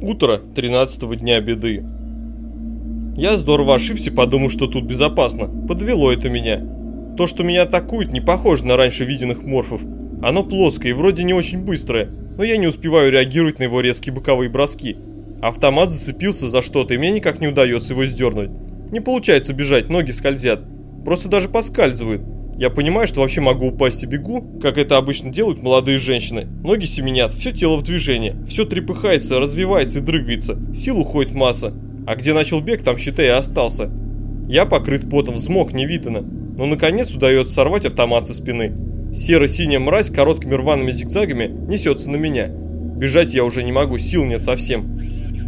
Утро 13 дня беды. Я здорово ошибся, подумав, что тут безопасно. Подвело это меня. То, что меня атакуют, не похоже на раньше виденных морфов. Оно плоское и вроде не очень быстрое, но я не успеваю реагировать на его резкие боковые броски. Автомат зацепился за что-то, и мне никак не удается его сдернуть. Не получается бежать, ноги скользят. Просто даже подскальзывают. Я понимаю, что вообще могу упасть и бегу, как это обычно делают молодые женщины. Ноги семенят, все тело в движении, все трепыхается, развивается и дрыгается, сил уходит масса. А где начал бег, там, считай, и остался. Я покрыт потом, взмок, не видно. Но наконец удается сорвать автомат со спины. Серо-синяя мразь короткими рваными зигзагами несется на меня. Бежать я уже не могу, сил нет совсем.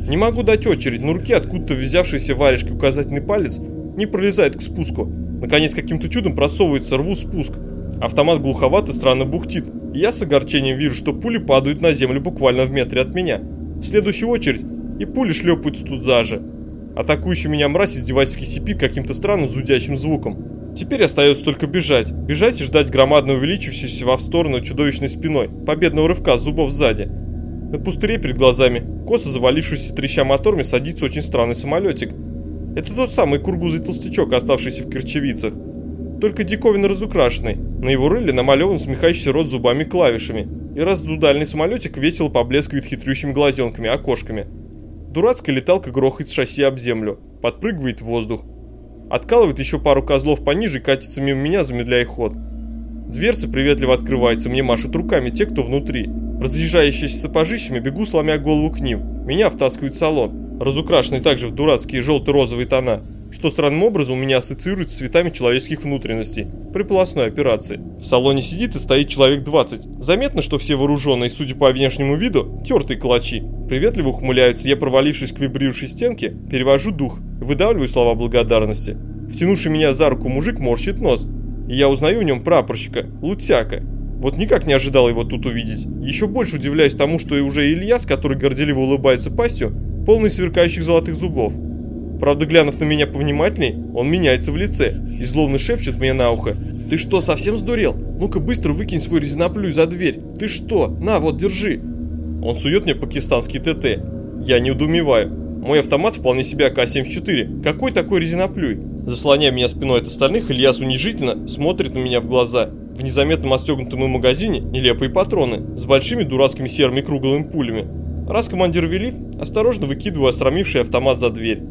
Не могу дать очередь, но руки откуда-то взявшийся варежкой указательный палец не пролезает к спуску. Наконец каким-то чудом просовывается, рву спуск. Автомат глуховато странно бухтит. И я с огорчением вижу, что пули падают на землю буквально в метре от меня. Следующая очередь, и пули шлепаются туда же. Атакующий меня мразь издевательски сипит каким-то странным зудящим звуком. Теперь остается только бежать. Бежать и ждать громадно увеличивающейся во сторону чудовищной спиной, победного рывка зубов сзади. На пустыре перед глазами, косо завалившийся треща моторами, садится очень странный самолетик. Это тот самый кургузый толстячок, оставшийся в Керчевицах. Только диковинно разукрашенный. На его рыле намалеван смехающийся рот зубами клавишами. И раздудальный самолетик весело поблескивает хитрющими глазенками, окошками. Дурацкая леталка грохает с шасси об землю. Подпрыгивает в воздух. Откалывает еще пару козлов пониже и катится мимо меня, замедляя ход. Дверцы приветливо открываются, мне машут руками те, кто внутри. Разъезжающиеся сапожищами бегу, сломя голову к ним. Меня втаскивают в салон разукрашенный также в дурацкие желто-розовые тона, что странным образом у меня ассоциируется с цветами человеческих внутренностей при полостной операции. В салоне сидит и стоит человек 20. Заметно, что все вооруженные, судя по внешнему виду, тертые калачи. Приветливо ухмыляются, я, провалившись к вибрирующей стенке, перевожу дух, выдавливаю слова благодарности. Втянувший меня за руку мужик морщит нос, и я узнаю в нем прапорщика, Лутяка. Вот никак не ожидал его тут увидеть. Еще больше удивляюсь тому, что и уже Ильяс, который горделиво улыбается пастью, полный сверкающих золотых зубов. Правда, глянув на меня повнимательней, он меняется в лице и зловно шепчет мне на ухо. «Ты что, совсем сдурел? Ну-ка быстро выкинь свой резиноплюй за дверь. Ты что? На, вот, держи». Он сует мне пакистанский ТТ. Я не удумеваю. Мой автомат вполне себе АК-74. Какой такой резиноплюй? Заслоняя меня спиной от остальных, Ильяс унижительно смотрит на меня в глаза. В незаметном отстегнутом магазине нелепые патроны с большими дурацкими серыми круглыми пулями. Раз командир велит, осторожно выкидываю остромивший автомат за дверь.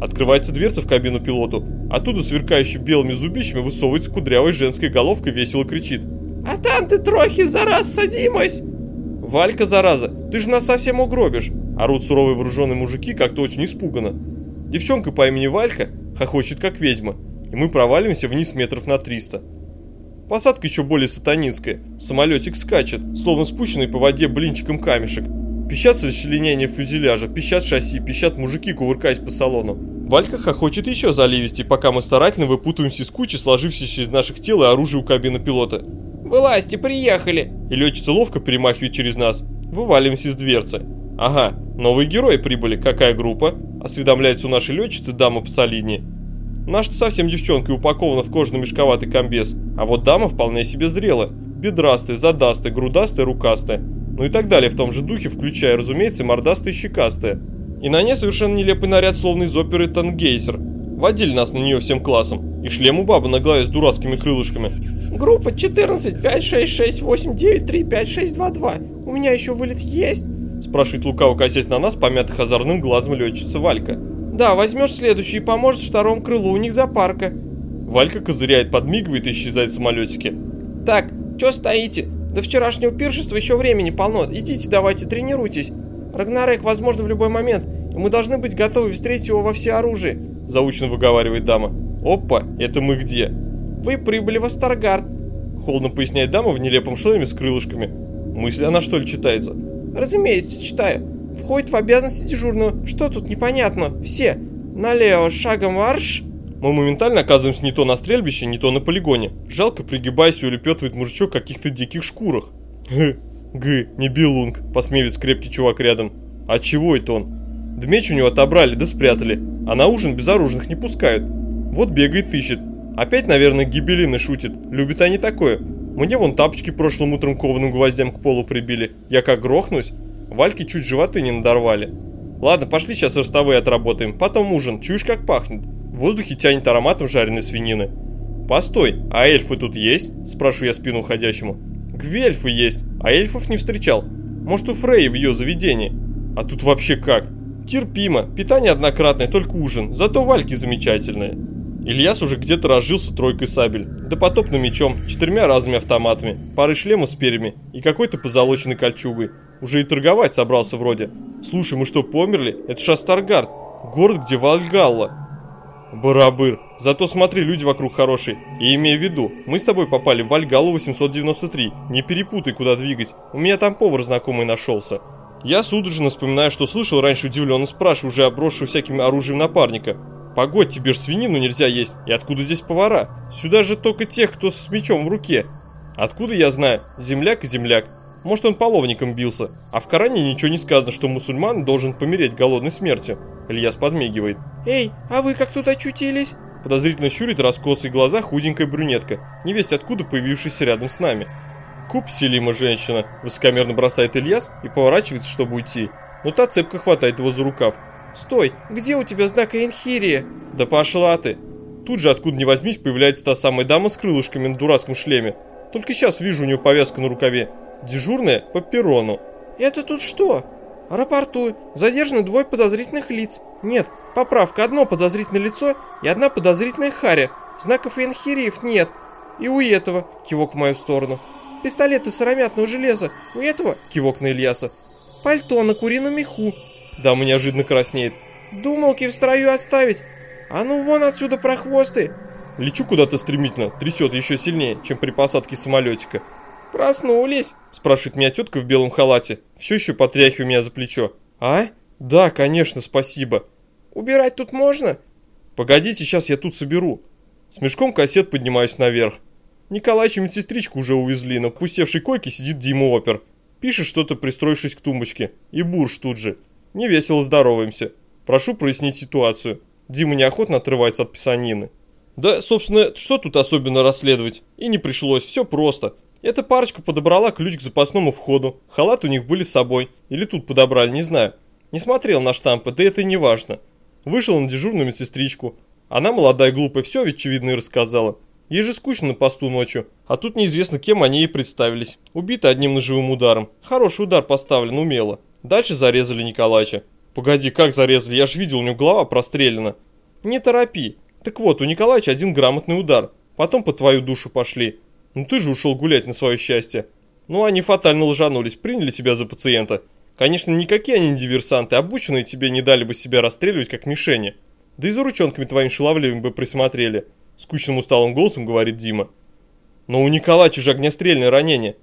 Открывается дверца в кабину пилоту. Оттуда, сверкающий белыми зубищами, высовывается кудрявая женская головка и весело кричит. «А там ты трохи за раз садимось!» «Валька, зараза, ты же нас совсем угробишь!» Орут суровые вооруженные мужики как-то очень испуганно. Девчонка по имени Валька хохочет как ведьма, и мы проваливаемся вниз метров на 300. Посадка еще более сатанинская. Самолетик скачет, словно спущенный по воде блинчиком камешек. Пищат сочленения фюзеляжа, пищат шасси, пищат мужики, кувыркаясь по салону. Валька хохочет еще заливистей, пока мы старательно выпутываемся из кучи, сложившейся из наших тел и оружия у кабины пилота. «Вылазьте, приехали!» И летчица ловко перемахивает через нас. Вываливаемся из дверцы. «Ага, новые герои прибыли. Какая группа?» Осведомляется у нашей летчицы дама посолиднее. Наша совсем девчонка и упакована в кожаный мешковатый комбез. А вот дама вполне себе зрела. Бедрастая, задастая, грудастая, рукастая ну и так далее в том же духе, включая, разумеется, мордастые щекастые. И на ней совершенно нелепый наряд, словно из оперы «Тангейзер». Водили нас на нее всем классом. И шлем у бабы на голове с дурацкими крылышками. Группа 14, 5, 6, 6, 8, 9, 3, 5, 6, 2, 2. У меня еще вылет есть? Спрашивает лукаво косясь на нас, помятых озорным глазом летчица Валька. Да, возьмешь следующий и поможешь второму крылу, у них запарка. Валька козыряет, подмигивает и исчезает в самолетике. Так, что стоите? До вчерашнего пиршества еще времени полно. Идите давайте, тренируйтесь. Рагнарек возможно в любой момент, и мы должны быть готовы встретить его во всеоружии. Заучно выговаривает дама. Опа, это мы где? Вы прибыли в Астаргард. Холодно поясняет дама в нелепом шлеме с крылышками. Мысли она что ли читается? Разумеется, читаю. Входит в обязанности дежурного. Что тут непонятно? Все. Налево, шагом марш. Мы моментально оказываемся не то на стрельбище, не то на полигоне. Жалко пригибаясь улепетывает мужичок в каких-то диких шкурах. Г, г, не белунг, посмеивается крепкий чувак рядом. А чего это он? Да меч у него отобрали, да спрятали. А на ужин безоружных не пускают. Вот бегает ищет. Опять, наверное, гибелины шутит. Любят они такое. Мне вон тапочки прошлым утром кованым гвоздям к полу прибили. Я как грохнусь. Вальки чуть животы не надорвали. Ладно, пошли сейчас ростовые отработаем, потом ужин, чуешь как пахнет. В воздухе тянет ароматом жареной свинины. Постой, а эльфы тут есть? Спрашиваю я спину уходящему. Гвельфы есть, а эльфов не встречал. Может у Фрей в ее заведении. А тут вообще как? Терпимо, питание однократное, только ужин, зато вальки замечательные. Ильяс уже где-то разжился тройкой сабель, допотопным мечом, четырьмя разными автоматами, парой шлемов с перьями и какой-то позолоченной кольчугой. Уже и торговать собрался вроде. Слушай, мы что, померли? Это Шастаргард, город, где Вальгалла. Барабыр. Зато смотри, люди вокруг хорошие. И имея в виду, мы с тобой попали в Вальгалу 893. Не перепутай, куда двигать. У меня там повар знакомый нашелся. Я судорожно вспоминаю, что слышал раньше удивленно спрашиваю уже обросшего всяким оружием напарника. Погодь, тебе ж свинину нельзя есть. И откуда здесь повара? Сюда же только тех, кто с мечом в руке. Откуда я знаю? Земляк и земляк. Может он половником бился. А в Коране ничего не сказано, что мусульман должен помереть голодной смертью. Ильяс подмигивает. Эй, а вы как тут очутились? Подозрительно щурит раскосые глаза худенькая брюнетка, невесть откуда появившаяся рядом с нами. Куп селима женщина, высокомерно бросает Ильяс и поворачивается, чтобы уйти. Но та цепко хватает его за рукав. «Стой! Где у тебя знак Энхирия?» «Да пошла ты!» Тут же, откуда ни возьмись, появляется та самая дама с крылышками на дурацком шлеме. Только сейчас вижу у нее повязка на рукаве. Дежурная по перрону. «Это тут что?» «Рапортую. Задержаны двое подозрительных лиц. Нет, поправка. Одно подозрительное лицо и одна подозрительная харя. Знаков Энхириев нет. И у этого, кивок в мою сторону. Пистолет из сыромятного железа. У этого, кивок на Ильяса. Пальто на курином меху. Дама неожиданно краснеет. Думалки в строю оставить. А ну вон отсюда прохвосты. Лечу куда-то стремительно, трясет еще сильнее, чем при посадке самолетика. «Проснулись?» – спрашивает меня тетка в белом халате, все еще потряхивая меня за плечо. «А? Да, конечно, спасибо». «Убирать тут можно?» «Погодите, сейчас я тут соберу». С мешком кассет поднимаюсь наверх. Николаич и медсестричку уже увезли, в пустевшей койке сидит Дима Опер. Пишет что-то, пристроившись к тумбочке. И Бурж тут же. Невесело здороваемся. Прошу прояснить ситуацию. Дима неохотно отрывается от писанины. Да, собственно, что тут особенно расследовать? И не пришлось, все просто. Эта парочка подобрала ключ к запасному входу. Халат у них были с собой. Или тут подобрали, не знаю. Не смотрел на штампы, да это и не важно. Вышел на дежурную медсестричку. Она молодая глупая, все ведь очевидно и рассказала. Ей же скучно на посту ночью. А тут неизвестно, кем они ей представились. Убита одним ножевым ударом. Хороший удар поставлен, умело. Дальше зарезали Николача. Погоди, как зарезали? Я ж видел, у него голова прострелена. Не торопи. Так вот, у Николаевича один грамотный удар. Потом по твою душу пошли. Ну ты же ушел гулять на свое счастье. Ну они фатально лжанулись, приняли тебя за пациента. Конечно, никакие они не диверсанты, обученные тебе не дали бы себя расстреливать как мишени. Да и за ручонками твоими шаловливыми бы присмотрели. Скучным усталым голосом говорит Дима. Но у Николача же огнестрельное ранение.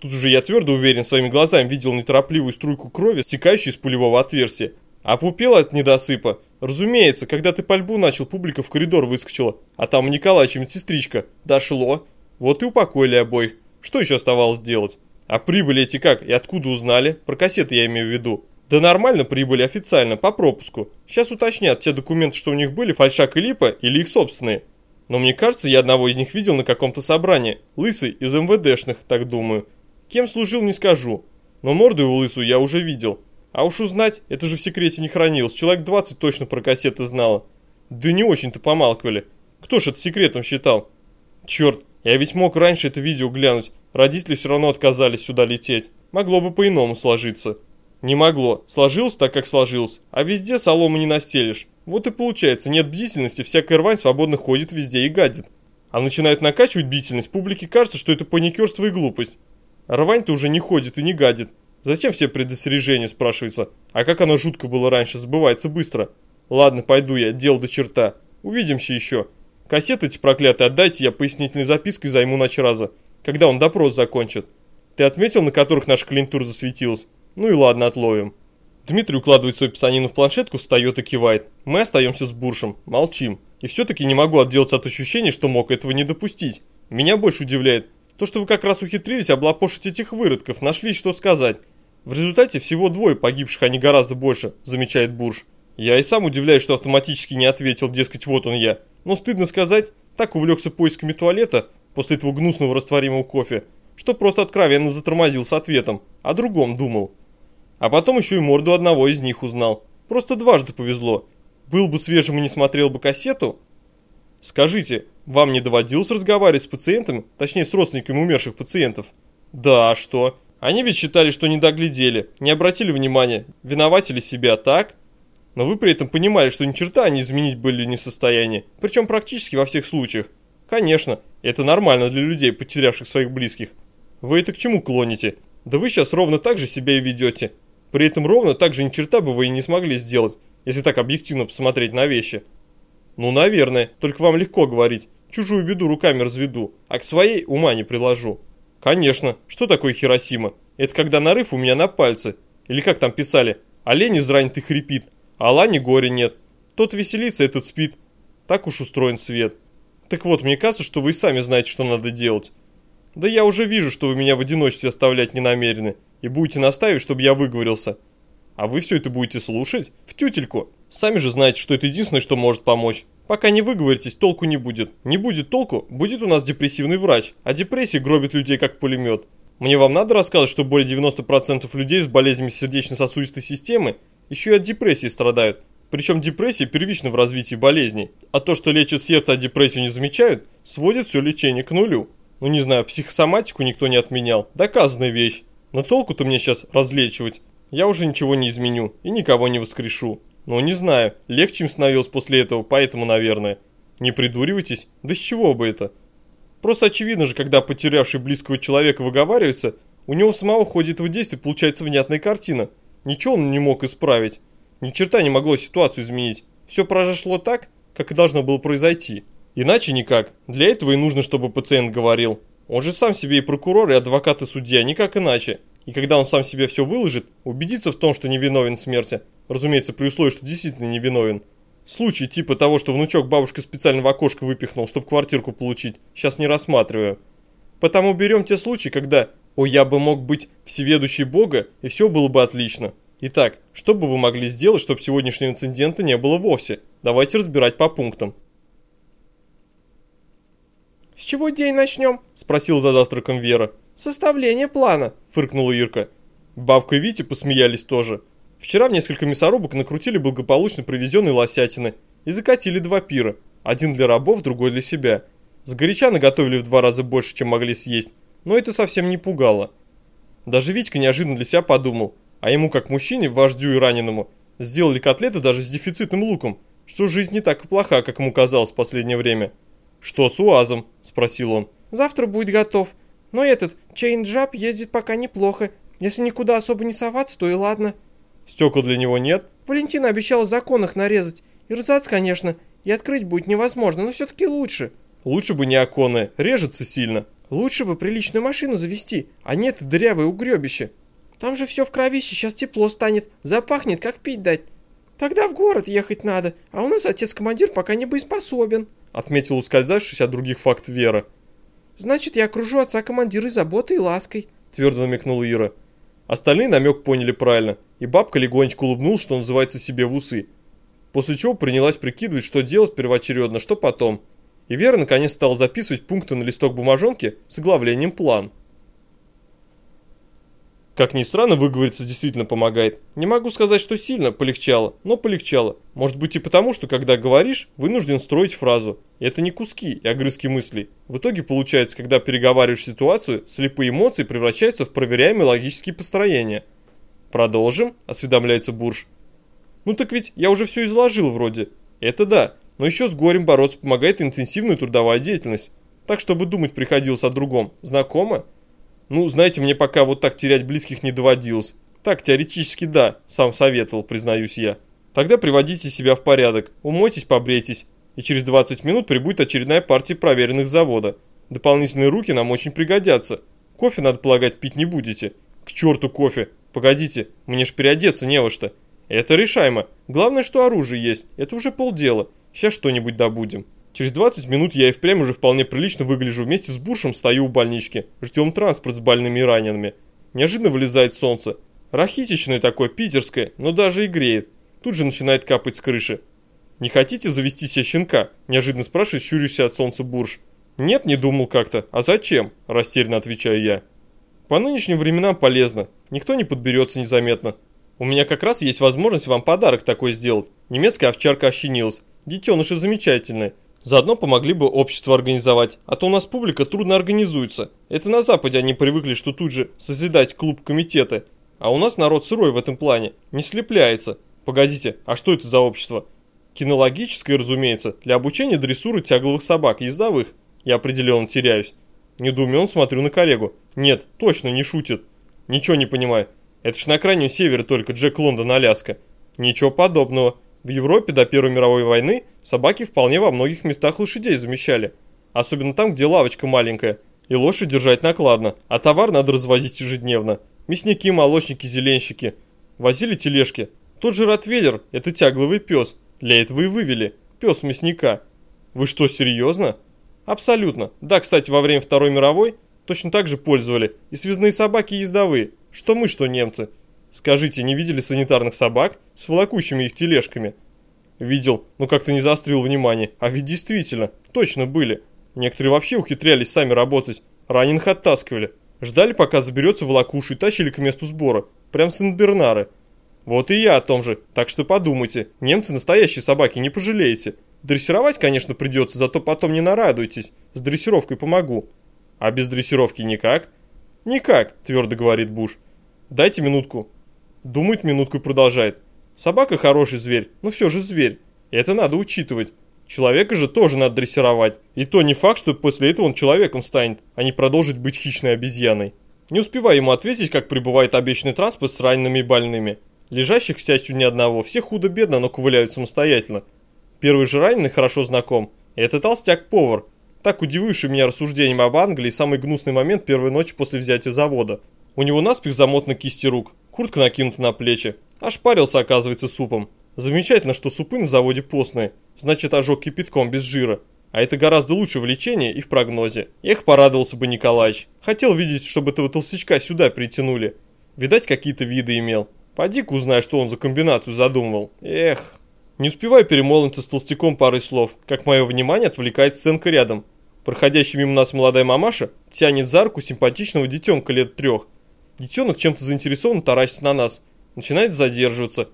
Тут уже я твердо уверен, своими глазами видел неторопливую струйку крови, стекающую из пулевого отверстия. А пупел от недосыпа. Разумеется, когда ты пальбу начал, публика в коридор выскочила. А там у Николача медсестричка. Дошло. Вот и упокоили обоих. Что еще оставалось делать? А прибыли эти как и откуда узнали? Про кассеты я имею в виду. Да нормально прибыли официально, по пропуску. Сейчас уточнят, те документы, что у них были, фальшак и липа или их собственные. Но мне кажется, я одного из них видел на каком-то собрании. Лысый из МВДшных, так думаю. Кем служил, не скажу. Но морду его лысую я уже видел. А уж узнать, это же в секрете не хранилось. Человек 20 точно про кассеты знало. Да не очень-то помалкивали. Кто ж это секретом считал? Черт, я ведь мог раньше это видео глянуть. Родители все равно отказались сюда лететь. Могло бы по-иному сложиться. Не могло. Сложилось так, как сложилось. А везде солому не настелишь. Вот и получается, нет бдительности, всякая рвань свободно ходит везде и гадит. А начинают накачивать бдительность, публике кажется, что это паникерство и глупость. рвань-то уже не ходит и не гадит. Зачем все предостережения, спрашивается. А как оно жутко было раньше, забывается быстро. Ладно, пойду я, дел до черта. Увидимся еще. Кассеты эти проклятые отдайте, я пояснительной запиской займу начраза, когда он допрос закончит. Ты отметил, на которых наша клиентура засветилась? Ну и ладно, отловим. Дмитрий укладывает свою писанину в планшетку, встает и кивает. Мы остаемся с Буршем, молчим. И все-таки не могу отделаться от ощущения, что мог этого не допустить. Меня больше удивляет то, что вы как раз ухитрились облапошить этих выродков, нашли что сказать. В результате всего двое погибших, а не гораздо больше, замечает Бурж. Я и сам удивляюсь, что автоматически не ответил, дескать, вот он я. Но стыдно сказать, так увлекся поисками туалета после этого гнусного растворимого кофе, что просто откровенно затормозил с ответом, о другом думал. А потом еще и морду одного из них узнал. Просто дважды повезло. Был бы свежим и не смотрел бы кассету. Скажите, вам не доводилось разговаривать с пациентами, точнее с родственниками умерших пациентов? Да, а что? Они ведь считали, что не доглядели, не обратили внимания, виноватили себя, так? Но вы при этом понимали, что ни черта они изменить были не в состоянии, причем практически во всех случаях. Конечно, это нормально для людей, потерявших своих близких. Вы это к чему клоните? Да вы сейчас ровно так же себя и ведете. При этом ровно так же ни черта бы вы и не смогли сделать, если так объективно посмотреть на вещи. Ну, наверное, только вам легко говорить. Чужую беду руками разведу, а к своей ума не приложу. Конечно, что такое Хиросима? Это когда нарыв у меня на пальце. Или как там писали, олень изранит и хрипит, а лани горе нет. Тот веселится, этот спит. Так уж устроен свет. Так вот, мне кажется, что вы и сами знаете, что надо делать. Да я уже вижу, что вы меня в одиночестве оставлять не намерены и будете настаивать, чтобы я выговорился. А вы все это будете слушать? В тютельку. Сами же знаете, что это единственное, что может помочь. Пока не выговоритесь, толку не будет. Не будет толку, будет у нас депрессивный врач, а депрессия гробит людей как пулемет. Мне вам надо рассказывать, что более 90% людей с болезнями сердечно-сосудистой системы еще и от депрессии страдают. Причем депрессия первична в развитии болезней. А то, что лечат сердце, а депрессию не замечают, сводит все лечение к нулю. Ну не знаю, психосоматику никто не отменял. Доказанная вещь. Но толку-то мне сейчас разлечивать. Я уже ничего не изменю и никого не воскрешу. Но не знаю, легче им становилось после этого, поэтому, наверное. Не придуривайтесь, да с чего бы это? Просто очевидно же, когда потерявший близкого человека выговаривается, у него самого ходит в действие, получается внятная картина. Ничего он не мог исправить. Ни черта не могло ситуацию изменить. Все произошло так, как и должно было произойти. Иначе никак. Для этого и нужно, чтобы пациент говорил. Он же сам себе и прокурор, и адвокат, и судья, никак иначе. И когда он сам себе все выложит, убедится в том, что не виновен в смерти, разумеется, при условии, что действительно не виновен. Случай типа того, что внучок бабушка специально в окошко выпихнул, чтобы квартирку получить, сейчас не рассматриваю. Потому берем те случаи, когда «О, я бы мог быть всеведущий Бога, и все было бы отлично». Итак, что бы вы могли сделать, чтобы сегодняшнего инцидента не было вовсе? Давайте разбирать по пунктам. «С чего день начнем?» – спросил за завтраком Вера. «Составление плана», – фыркнула Ирка. Бабка и Витя посмеялись тоже. Вчера в несколько мясорубок накрутили благополучно привезенные лосятины и закатили два пира. Один для рабов, другой для себя. Сгоряча наготовили в два раза больше, чем могли съесть, но это совсем не пугало. Даже Витька неожиданно для себя подумал, а ему как мужчине, вождю и раненому, сделали котлеты даже с дефицитным луком, что жизнь не так и плоха, как ему казалось в последнее время. «Что с УАЗом?» – спросил он. «Завтра будет готов. Но этот, Чейн-Джаб, ездит пока неплохо. Если никуда особо не соваться, то и ладно». «Стекол для него нет?» «Валентина обещала закон их нарезать. Эрзац, конечно, и открыть будет невозможно, но все-таки лучше». «Лучше бы не оконное, режется сильно». «Лучше бы приличную машину завести, а нет дырявое угребище. Там же все в кровище, сейчас тепло станет, запахнет, как пить дать. Тогда в город ехать надо, а у нас отец-командир пока не боеспособен» отметил ускользавшись от других факт Вера. «Значит, я окружу отца командира заботой и лаской», твердо намекнула Ира. Остальные намек поняли правильно, и бабка легонечко улыбнулась, что называется себе в усы. После чего принялась прикидывать, что делать первоочередно, что потом. И Вера наконец стала записывать пункты на листок бумажонки с оглавлением «План». Как ни странно, выговориться действительно помогает. Не могу сказать, что сильно полегчало, но полегчало. Может быть и потому, что когда говоришь, вынужден строить фразу. И это не куски и огрызки мыслей. В итоге получается, когда переговариваешь ситуацию, слепые эмоции превращаются в проверяемые логические построения. Продолжим, осведомляется Бурж. Ну так ведь я уже все изложил вроде. Это да, но еще с горем бороться помогает интенсивная трудовая деятельность. Так, чтобы думать приходилось о другом. Знакомо? Ну, знаете, мне пока вот так терять близких не доводилось. Так, теоретически да, сам советовал, признаюсь я. Тогда приводите себя в порядок, умойтесь, побрейтесь, и через 20 минут прибудет очередная партия проверенных завода. Дополнительные руки нам очень пригодятся. Кофе, надо полагать, пить не будете. К черту кофе. Погодите, мне ж переодеться не во что. Это решаемо. Главное, что оружие есть. Это уже полдела. Сейчас что-нибудь добудем. Через 20 минут я и впрямь уже вполне прилично выгляжу вместе с Буршем, стою у больнички. Ждем транспорт с больными и ранеными. Неожиданно вылезает солнце. Рахитичное такое, питерское, но даже и греет. Тут же начинает капать с крыши. «Не хотите завести себе щенка?» – неожиданно спрашивает щурящийся от солнца Бурж. «Нет, не думал как-то. А зачем?» – растерянно отвечаю я. «По нынешним временам полезно. Никто не подберется незаметно. У меня как раз есть возможность вам подарок такой сделать. Немецкая овчарка ощенилась. Детеныши замечательные. Заодно помогли бы общество организовать, а то у нас публика трудно организуется. Это на Западе они привыкли, что тут же созидать клуб комитеты. А у нас народ сырой в этом плане, не слепляется. Погодите, а что это за общество? Кинологическое, разумеется, для обучения дрессуры тягловых собак, ездовых. Я определенно теряюсь. Недоуменно смотрю на коллегу. Нет, точно не шутит. Ничего не понимаю. Это ж на крайнем севере только Джек Лондон, Аляска. Ничего подобного. В Европе до Первой мировой войны собаки вполне во многих местах лошадей замещали. Особенно там, где лавочка маленькая. И лошадь держать накладно, а товар надо развозить ежедневно. Мясники, молочники, зеленщики. Возили тележки. Тот же Ротвейлер – это тягловый пес. Для этого и вывели. Пес мясника. Вы что, серьезно? Абсолютно. Да, кстати, во время Второй мировой точно так же пользовали. И связные собаки, и ездовые. Что мы, что немцы. Скажите, не видели санитарных собак с волокущими их тележками? Видел, но как-то не заострил внимание. А ведь действительно, точно были. Некоторые вообще ухитрялись сами работать. Раненых оттаскивали. Ждали, пока заберется волокушу и тащили к месту сбора. Прям Сент-Бернары. Вот и я о том же. Так что подумайте. Немцы настоящие собаки, не пожалеете. Дрессировать, конечно, придется, зато потом не нарадуйтесь. С дрессировкой помогу. А без дрессировки никак? Никак, твердо говорит Буш. Дайте минутку. Думает минутку и продолжает. Собака хороший зверь, но все же зверь. Это надо учитывать. Человека же тоже надо дрессировать. И то не факт, что после этого он человеком станет, а не продолжит быть хищной обезьяной. Не успевая ему ответить, как прибывает обещанный транспорт с ранеными и больными. Лежащих, к счастью, ни одного, все худо-бедно, но ковыляют самостоятельно. Первый же раненый хорошо знаком. Это толстяк-повар, так удививший меня рассуждением об Англии самый гнусный момент первой ночи после взятия завода. У него наспех замотаны кисти рук, Куртка накинута на плечи. Ошпарился, оказывается, супом. Замечательно, что супы на заводе постные. Значит, ожог кипятком без жира. А это гораздо лучше в лечении и в прогнозе. Эх, порадовался бы Николаевич. Хотел видеть, чтобы этого толстячка сюда притянули. Видать, какие-то виды имел. Поди-ка узнай, что он за комбинацию задумывал. Эх. Не успеваю перемолвиться с толстяком парой слов, как мое внимание отвлекает сценка рядом. Проходящая мимо нас молодая мамаша тянет за руку симпатичного детенка лет трех Детенок чем-то заинтересован таращится на нас. Начинает задерживаться.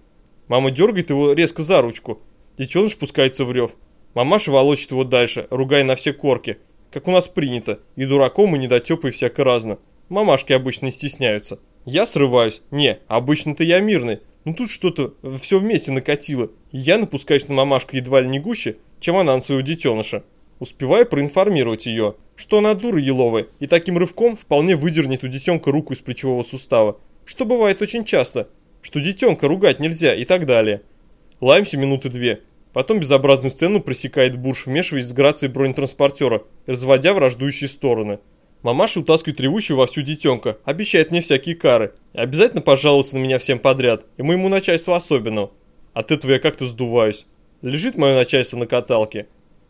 Мама дергает его резко за ручку. Детеныш пускается в рев. Мамаша волочит его дальше, ругая на все корки. Как у нас принято. И дураком, и недотепой всяко разно. Мамашки обычно стесняются. Я срываюсь. Не, обычно-то я мирный. Но тут что-то все вместе накатило. И я напускаюсь на мамашку едва ли не гуще, чем она на своего детеныша. Успеваю проинформировать ее, что она дура еловая и таким рывком вполне выдернет у детенка руку из плечевого сустава, что бывает очень часто, что детенка ругать нельзя и так далее. Лаемся минуты две. Потом безобразную сцену пресекает Бурш, вмешиваясь с грацией бронетранспортера, разводя враждующие стороны. Мамаша утаскивает ревущего во всю детенка, обещает мне всякие кары. И обязательно пожалуется на меня всем подряд, и моему начальству особенно. От этого я как-то сдуваюсь. Лежит мое начальство на каталке,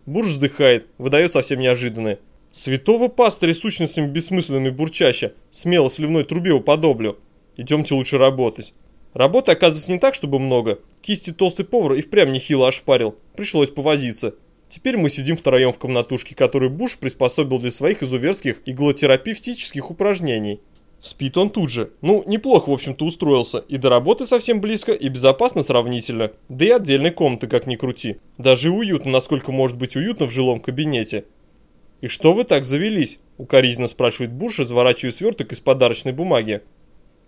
Бурж вздыхает, выдает совсем неожиданное. Святого пастыря сущностями бессмысленными бурчаща, смело сливной трубе уподоблю. Идемте лучше работать. Работы оказывается не так, чтобы много. Кисти толстый повар и впрямь нехило ошпарил. Пришлось повозиться. Теперь мы сидим втроем в комнатушке, которую Буш приспособил для своих изуверских иглотерапевтических упражнений. Спит он тут же. Ну, неплохо, в общем-то, устроился. И до работы совсем близко, и безопасно сравнительно. Да и отдельной комнаты, как ни крути. Даже уютно, насколько может быть уютно в жилом кабинете. «И что вы так завелись?» – укоризненно спрашивает Буш, разворачивая сверток из подарочной бумаги.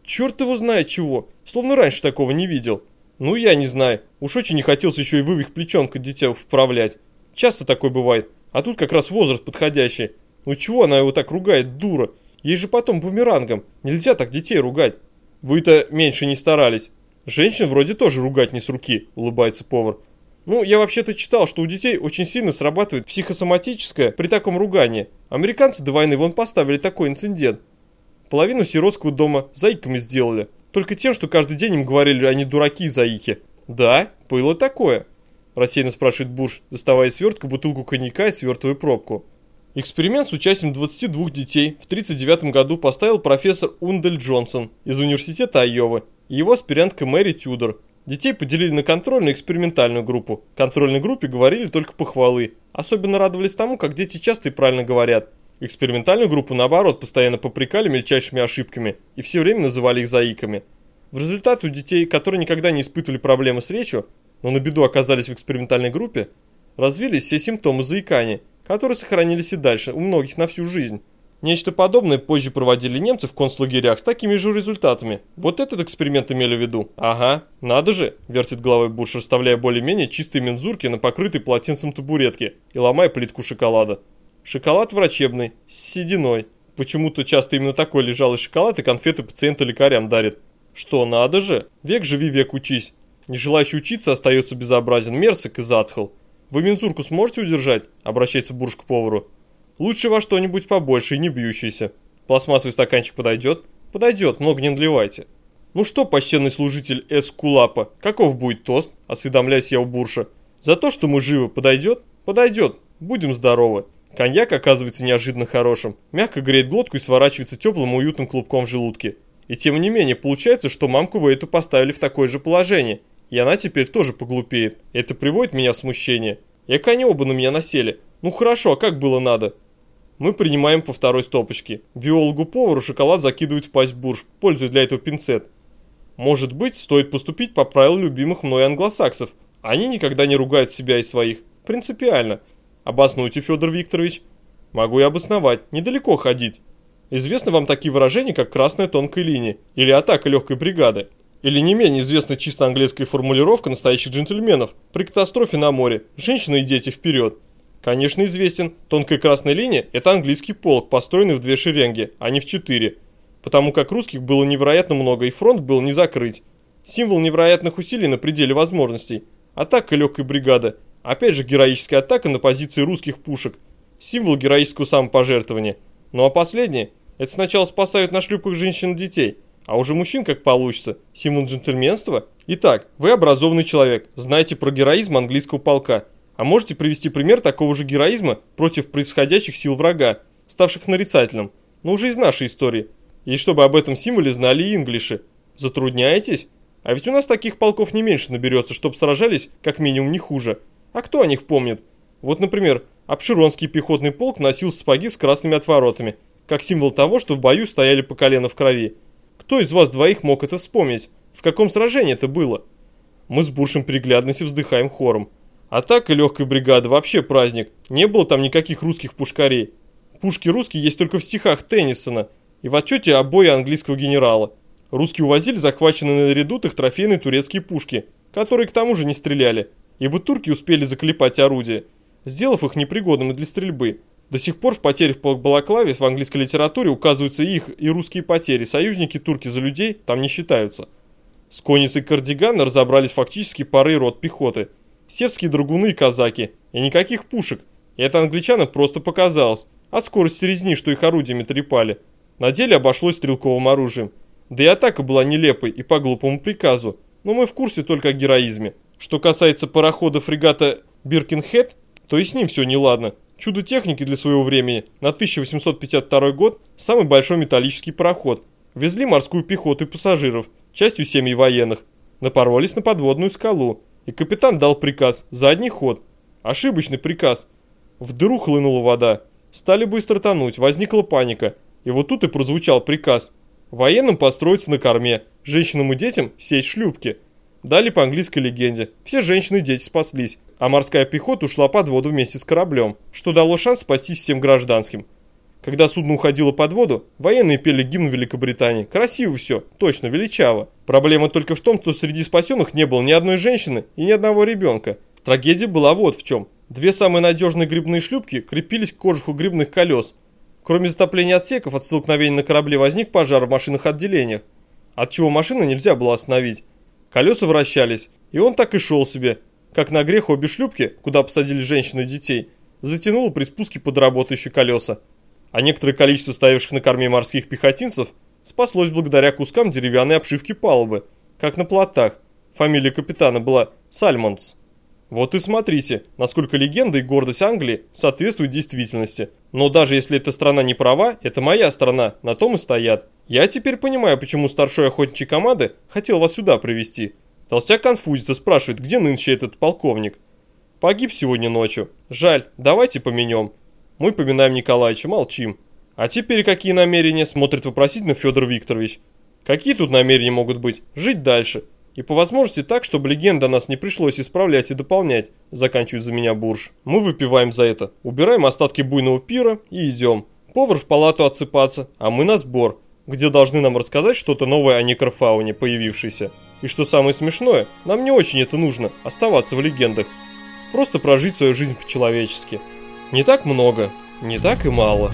«Черт его знает чего, словно раньше такого не видел. Ну, я не знаю, уж очень не хотелось еще и вывих плечонка дитя вправлять. Часто такое бывает, а тут как раз возраст подходящий. Ну чего она его так ругает, дура?» Ей же потом бумерангом. Нельзя так детей ругать. Вы-то меньше не старались. Женщин вроде тоже ругать не с руки, улыбается повар. Ну, я вообще-то читал, что у детей очень сильно срабатывает психосоматическое при таком ругании. Американцы до войны вон поставили такой инцидент. Половину сиротского дома заиками сделали. Только тем, что каждый день им говорили, они дураки заики. Да, было такое. Рассеянно спрашивает Буш, доставая свертку, бутылку коньяка и свертовую пробку. Эксперимент с участием 22 детей в 1939 году поставил профессор Ундель Джонсон из университета Айовы и его аспирантка Мэри Тюдор. Детей поделили на контрольную и экспериментальную группу. Контрольной группе говорили только похвалы. Особенно радовались тому, как дети часто и правильно говорят. Экспериментальную группу, наоборот, постоянно попрекали мельчайшими ошибками и все время называли их заиками. В результате у детей, которые никогда не испытывали проблемы с речью, но на беду оказались в экспериментальной группе, развились все симптомы заикания, которые сохранились и дальше у многих на всю жизнь. Нечто подобное позже проводили немцы в концлагерях с такими же результатами. Вот этот эксперимент имели в виду. Ага, надо же, вертит головой Буш, расставляя более-менее чистые мензурки на покрытой полотенцем табуретке и ломая плитку шоколада. Шоколад врачебный, с сединой. Почему-то часто именно такой лежалый шоколад и конфеты пациента лекарям дарит. Что, надо же? Век живи, век учись. Не желающий учиться остается безобразен, мерзок и затхл. Вы мензурку сможете удержать? Обращается Бурж к повару. Лучше во что-нибудь побольше и не бьющийся. Пластмассовый стаканчик подойдет? Подойдет, много не наливайте. Ну что, почтенный служитель Эскулапа, каков будет тост? Осведомляюсь я у Бурша. За то, что мы живы, подойдет? Подойдет. Будем здоровы. Коньяк оказывается неожиданно хорошим. Мягко греет глотку и сворачивается теплым уютным клубком в желудке. И тем не менее, получается, что мамку вы эту поставили в такое же положение. И она теперь тоже поглупеет. Это приводит меня в смущение. И они оба на меня насели. Ну хорошо, а как было надо? Мы принимаем по второй стопочке. Биологу-повару шоколад закидывают в пасть бурж, пользуя для этого пинцет. Может быть, стоит поступить по правилам любимых мной англосаксов. Они никогда не ругают себя и своих. Принципиально. Обоснуйте, Федор Викторович. Могу и обосновать. Недалеко ходить. Известны вам такие выражения, как «красная тонкая линия» или «атака легкой бригады». Или не менее известна чисто английская формулировка настоящих джентльменов при катастрофе на море «женщины и дети вперед». Конечно, известен. Тонкая красная линия – это английский полк, построенный в две шеренги, а не в четыре. Потому как русских было невероятно много, и фронт был не закрыть. Символ невероятных усилий на пределе возможностей. Атака легкой бригады. Опять же героическая атака на позиции русских пушек. Символ героического самопожертвования. Ну а последнее – это сначала спасают на шлюпках женщин и детей, а уже мужчин как получится. Символ джентльменства. Итак, вы образованный человек, знаете про героизм английского полка – а можете привести пример такого же героизма против происходящих сил врага, ставших нарицательным, но уже из нашей истории, и чтобы об этом символе знали и инглиши. Затрудняетесь? А ведь у нас таких полков не меньше наберется, чтобы сражались как минимум не хуже. А кто о них помнит? Вот, например, Обширонский пехотный полк носил сапоги с красными отворотами, как символ того, что в бою стояли по колено в крови. Кто из вас двоих мог это вспомнить? В каком сражении это было? Мы с Буршем переглядно вздыхаем хором. Атака легкой бригады вообще праздник. Не было там никаких русских пушкарей. Пушки русские есть только в стихах Теннисона и в отчете о бое английского генерала. Русские увозили захваченные на редутах трофейные турецкие пушки, которые к тому же не стреляли, ибо турки успели заклепать орудия, сделав их непригодными для стрельбы. До сих пор в потерях по Балаклаве в английской литературе указываются их и русские потери, союзники турки за людей там не считаются. С конницей кардигана разобрались фактически пары рот пехоты – севские драгуны и казаки, и никаких пушек. И это англичанам просто показалось, от скорости резни, что их орудиями трепали. На деле обошлось стрелковым оружием. Да и атака была нелепой и по глупому приказу, но мы в курсе только о героизме. Что касается парохода фрегата Биркинхед, то и с ним все неладно. Чудо техники для своего времени на 1852 год самый большой металлический пароход. Везли морскую пехоту и пассажиров, частью семьи военных. Напоролись на подводную скалу, и капитан дал приказ, задний ход. Ошибочный приказ. В дыру хлынула вода. Стали быстро тонуть, возникла паника. И вот тут и прозвучал приказ. Военным построиться на корме, женщинам и детям сесть в шлюпки. Дали по английской легенде. Все женщины и дети спаслись, а морская пехота ушла под воду вместе с кораблем, что дало шанс спастись всем гражданским. Когда судно уходило под воду, военные пели гимн Великобритании. Красиво все, точно, величаво. Проблема только в том, что среди спасенных не было ни одной женщины и ни одного ребенка. Трагедия была вот в чем. Две самые надежные грибные шлюпки крепились к кожуху грибных колес. Кроме затопления отсеков, от столкновения на корабле возник пожар в машинных отделениях, от чего машины нельзя было остановить. Колеса вращались, и он так и шел себе. Как на грех обе шлюпки, куда посадили женщин и детей, затянуло при спуске под работающие колеса а некоторое количество стоявших на корме морских пехотинцев спаслось благодаря кускам деревянной обшивки палубы, как на плотах. Фамилия капитана была Сальмонс. Вот и смотрите, насколько легенда и гордость Англии соответствуют действительности. Но даже если эта страна не права, это моя страна, на том и стоят. Я теперь понимаю, почему старшой охотничьей команды хотел вас сюда привести. Толстяк конфузится, спрашивает, где нынче этот полковник. Погиб сегодня ночью. Жаль, давайте поменем. Мы поминаем Николаевича, молчим. А теперь какие намерения, смотрит вопросительно Федор Викторович. Какие тут намерения могут быть? Жить дальше. И по возможности так, чтобы легенда нас не пришлось исправлять и дополнять, заканчивает за меня Бурж. Мы выпиваем за это, убираем остатки буйного пира и идем. Повар в палату отсыпаться, а мы на сбор, где должны нам рассказать что-то новое о некрофауне, появившейся. И что самое смешное, нам не очень это нужно, оставаться в легендах. Просто прожить свою жизнь по-человечески. Не так много, не так и мало.